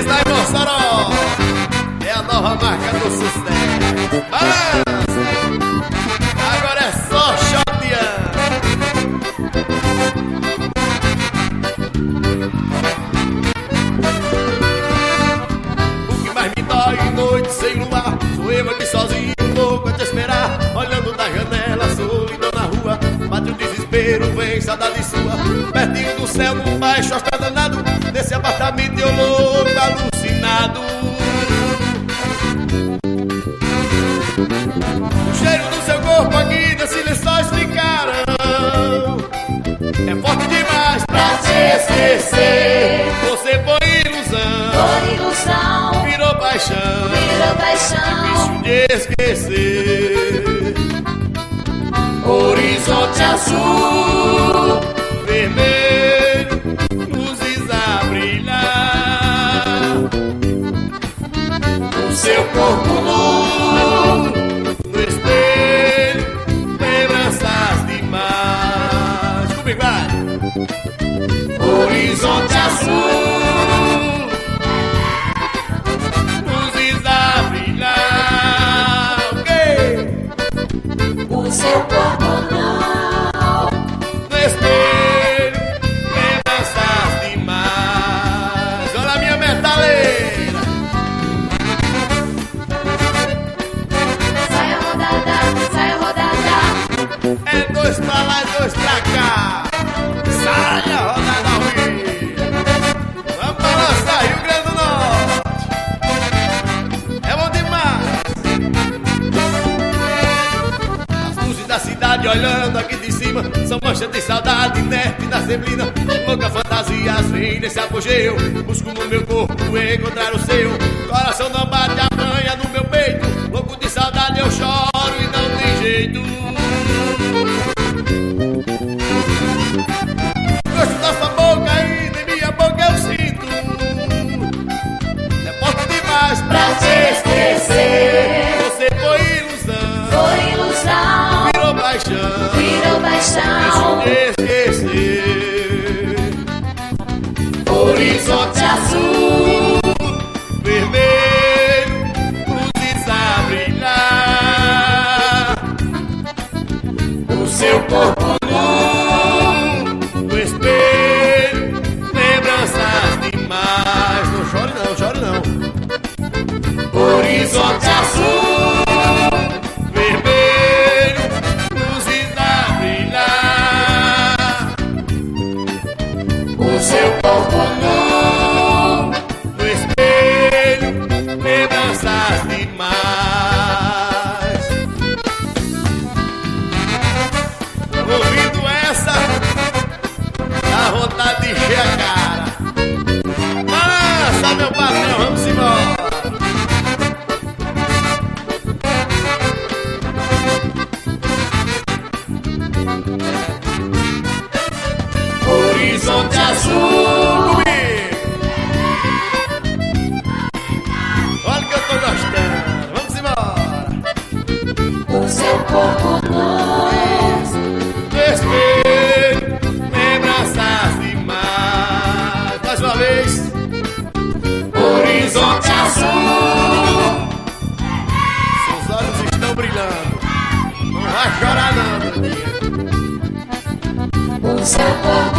Feliz lá em Mossoró. É a nova marca do sucesso. Balança. Agora é só chateando. O que mais me dói noite sem luar Sou eu aqui sozinho, Do céu, num baixo está danado Nesse apartamento eu louco, alucinado. O cheiro do seu corpo aqui nesse lençóis ficaram. É forte demais pra te esquecer. Você foi ilusão. Por ilusão, virou paixão, virou paixão. difícil de esquecer. Horizonte azul, Dale. Da cidade olhando aqui de cima. São manchas de saudade inerte da neblina Louca fantasias vem nesse apogeu. Busco no meu corpo encontrar o seu paixão. esquecer Horizonte azul, Vermelho, luzes a brilhar o seu corpo nu. No espelho, lembranças demais Não chore não, chore não Horizonte azul, o seu corpo nu. No espelho, lembranças demais Ouvindo essa, dá vontade de encher a cara. Balança, meu patrão, vamos embora. Horizonte azul, Não vai chorar não, o seu corpo